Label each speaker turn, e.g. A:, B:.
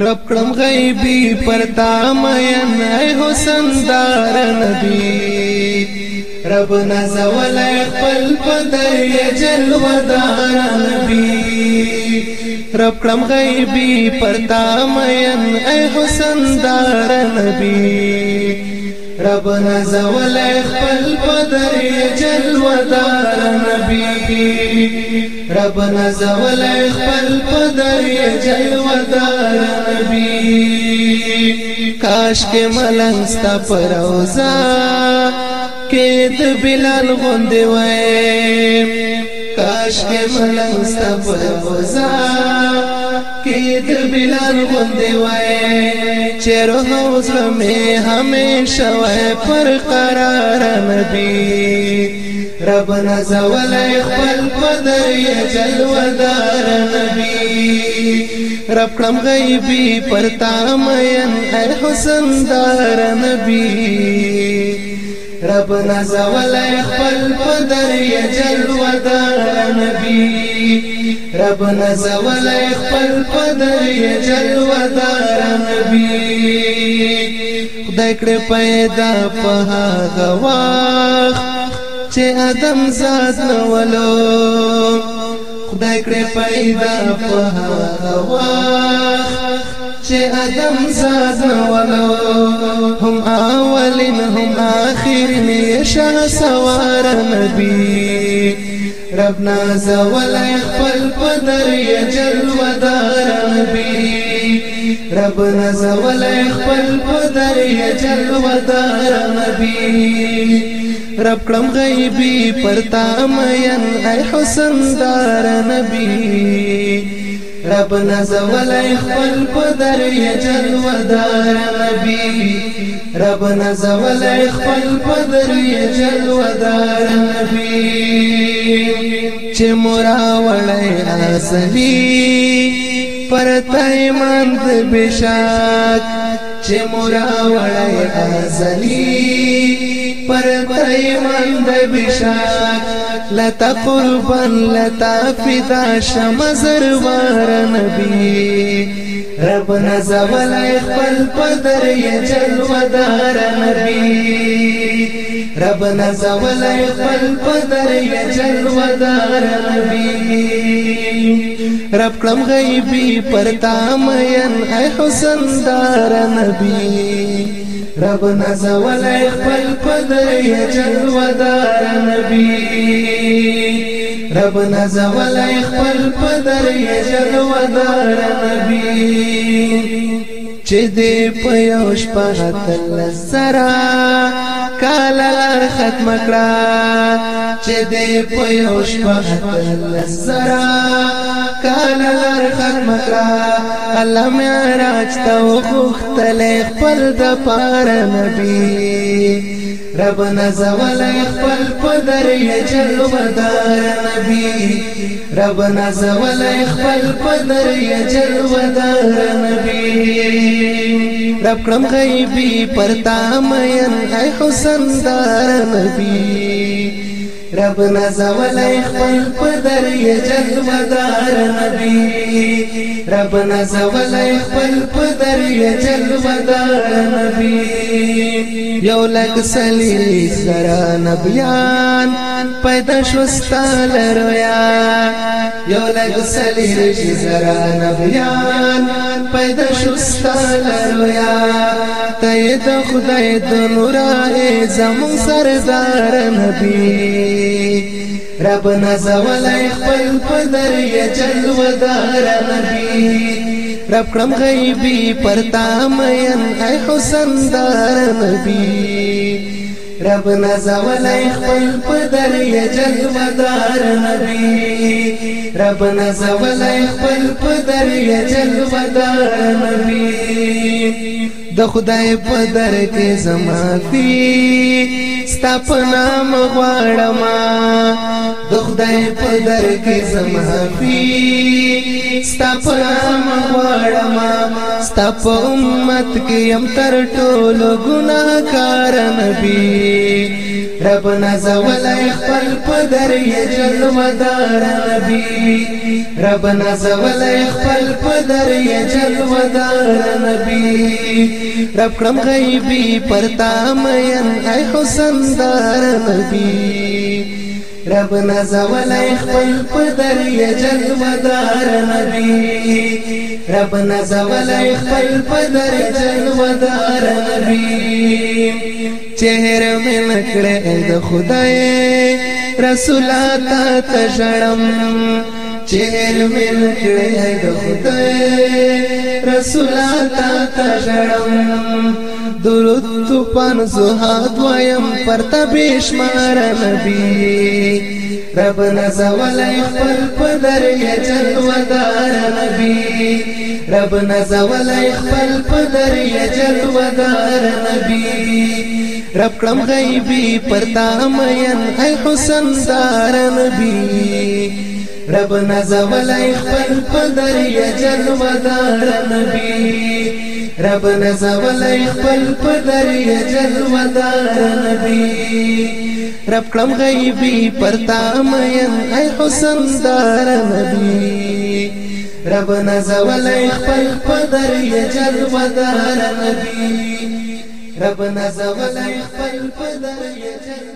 A: رب کړم غیبی پرتا مین اے حسن دار نبی رب نزول خپل پدای جلو دار نبی رب کړم غیبی پرتا مین اے حسن دار نبی رب نزول خپل پدای جلو دار نبی رب نزول خپل پدر جلوه دار نبی کاش کې ملنګ ستا پروزا کې د بلال غوندې وای کاش کې ملنګ ستا پروزا کې د بلال غوندې وای چې روح زمې همیشه وای پر قرار نبی رب نزول خپل قدر یې جلودار نبی رب کلم غیبی پر تامین اے حسن دار نبی رب نزول خپل قدر یې جلودار نبی رب نزول خپل پدای جلودار نبی خدای کړ پیدا په هغه وخت چې ادم زاد نولو خدای کړ پیدا په هغه وخت چې ادم زاد نولو هم اولین هم آخرین یې شاه سوار نبی رب نازولی خپل پدر یا جلو دار بی رب نازولی خپل پدر یا جلو دار بی رب کلم غیبی پر تامین ای حسن دار نبی رب نزولای خپل په دریا جلودار نبی رب نزولای خپل په دریا جلودار نبی چې مورا وړای اصلي پرتای مند بشاک چې مورا وړای اصلي پر پیوند بشاک لتا قربان لتا فدا شم زروار نبی رب نزول خپل پدر ی جلودار نبی رب نزول خپل پدر ی جلودار نبی رب کلم غیبی پر تامین اے حسن دار نبی رب نزولی خپل پدری جلودار نبی رب نزولی خپل پدری جلودار نبی چې دې په یو شپه تل سره کاله ختم کړه چې دې په یوش پاتل زرا کال لر ختم کرا الله مې راج ته وختل خپل د پار نبی رب نزول خپل پدر یې جلودار نبی رب نزول خپل پدر یې جلودار نبی رب کړم غیبی پرتا مې حسن دار نبی رب نزولی خپل پدر یې جلودار نبی رب نزولی خپل پدر یې جلودار نبی یو لک سلی سره نبیان پیدا شوستال رویا یو لک سلی سره نبیان پیدا شستا لرویا تید خدای د نورای زمون سردار نبی رب نزولای خپل پدر یا جلودار نبی رب کړم غیبی پرتا مین ای حسن دار نبی رب نزولای خپل پدر یا جلودار نبی رب نزولای خپل په دریا جلوه دار نبی د خدای په در کې زما دي ستا په نام غواړم د خدای په در کې زم حفي ستا په ما وړم ستا په امت کې يم تر ټولو ګناهکار نبي رب نزولای خپل پدر یې جلودار نبی رب نزولای خپل پدر یې جلودار نبی رب کړم غیبی پرتا مېن اي حسن دار نبی رب نزولی خپل پدر یا جلودار نبی رب نزولی خپل پدر جلودار نبی چهره من کړه د خدای رسول تا تشړم چهره من کړه د خدای رسول تا تشړم د لطفان زهاد ویم پر تبشمار نبی رب نزولای خپل پدر یا جلودار نبی رب نزولای خپل پدر یا جلودار نبی رب کړم غیبی پرتا مین ای حسن دار نبی رب نزولای خپل پدر یا جلودار نبی رب نزولای خپل په دریا جلودار نبی رب کلم غیبی پرتا مین ای حسن دار نبی رب نزولای خپل په دریا جلودار نبی رب نزولای خپل په دریا جلودار